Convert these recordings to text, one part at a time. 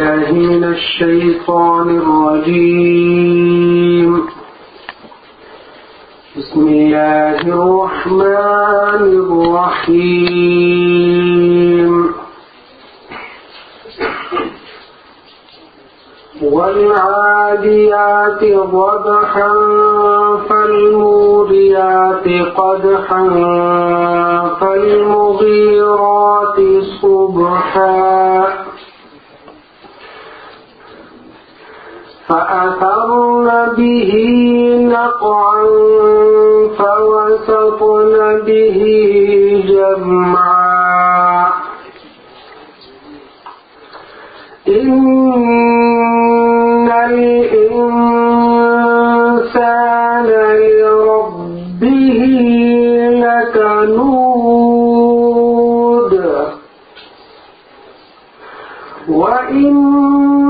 بالله من الشيطان الرجيم. بسم الله الرحمن الرحيم. والعاديات ضبحا فالموريات قدحا فالمغيرات صبحا. فأثرن به نقعا فوسطن به جمعا إن الإنسان لربه لكنود وإنه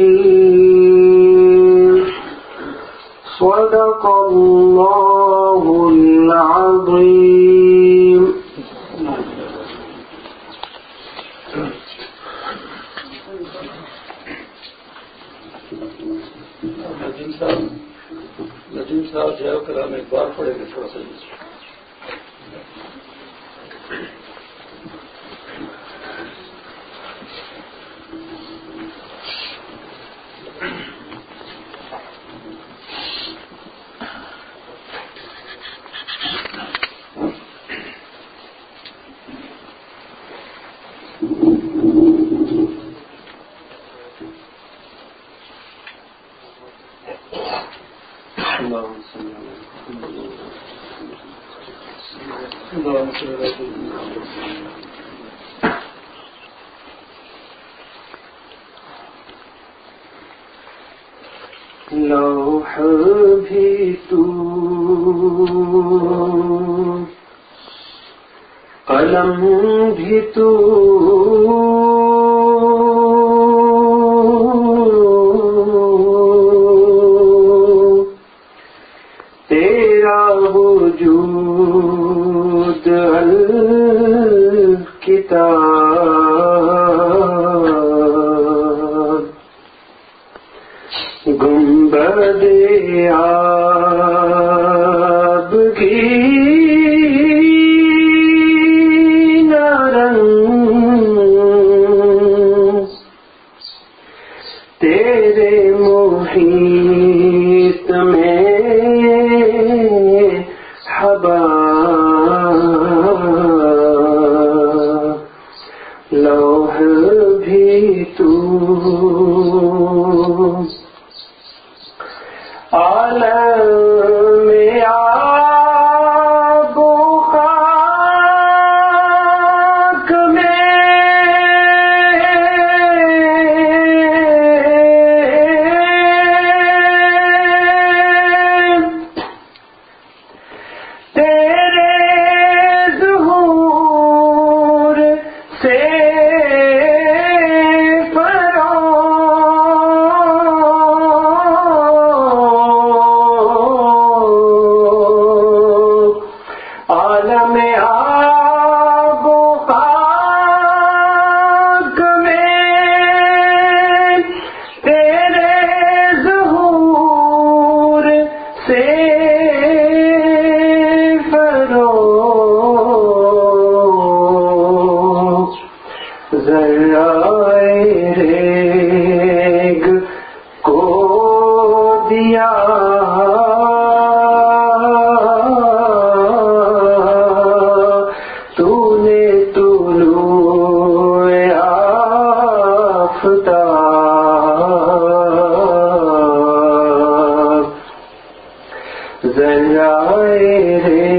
لخبير صدق الله لوح بھی تو قلم بھی تو دیا رفتار ذرائع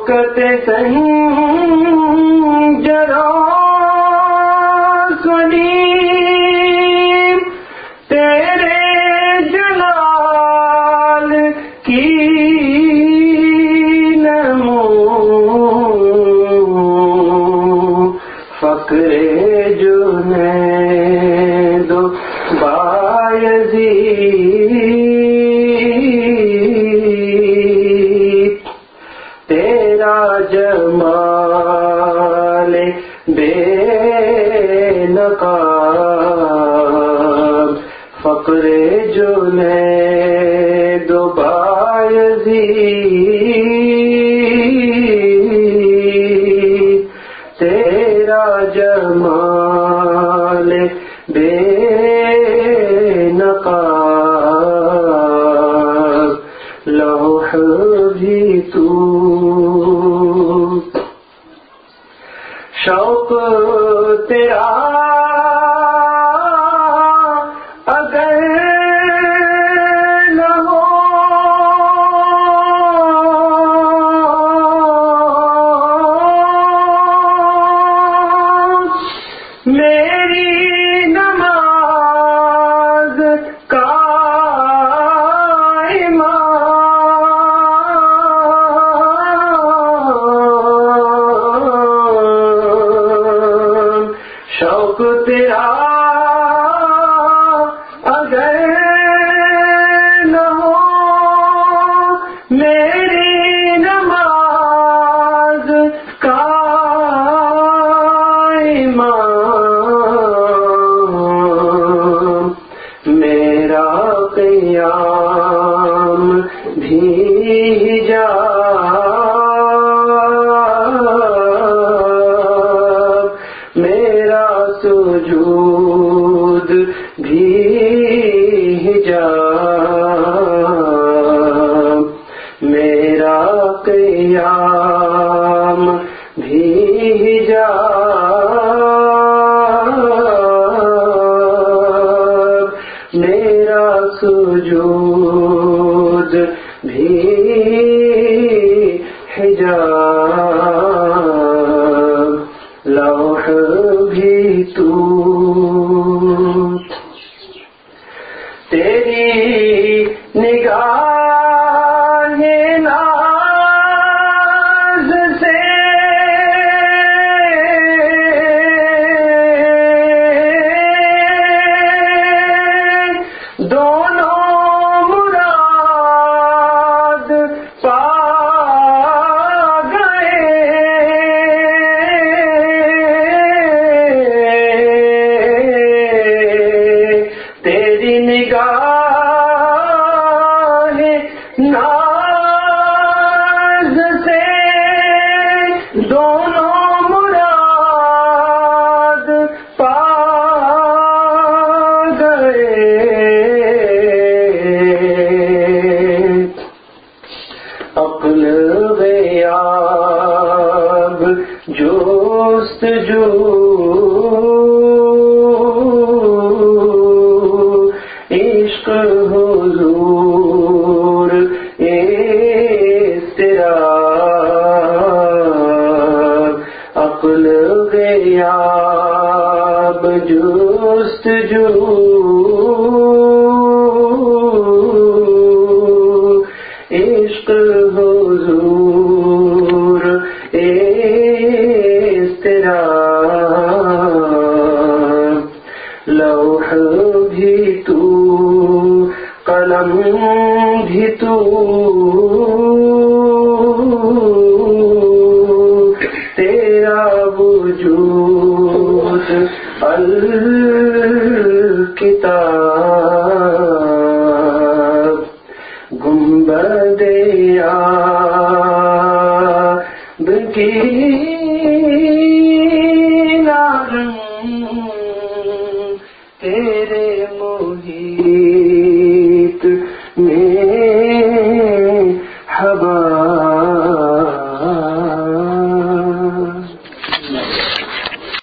شوکت سنجرا سلیم تیرے جلال کی نمو۔ فقر جنید و بایزید فقر جنید و بایزید تیرا جمال بے نقاب لوح بھی تو۔ شوق تیرا میری نماز قائمہ شوق تیرا اگر نہ ہو میری بھی جا میرا قیام بھی جا میرا سجود بھی حجاب لوح بھی تو عقل غیاب جوست جو۔ عشق حضور استراب لوح بھی تو قلم بھی تو۔ الکتاب گنبد آب کی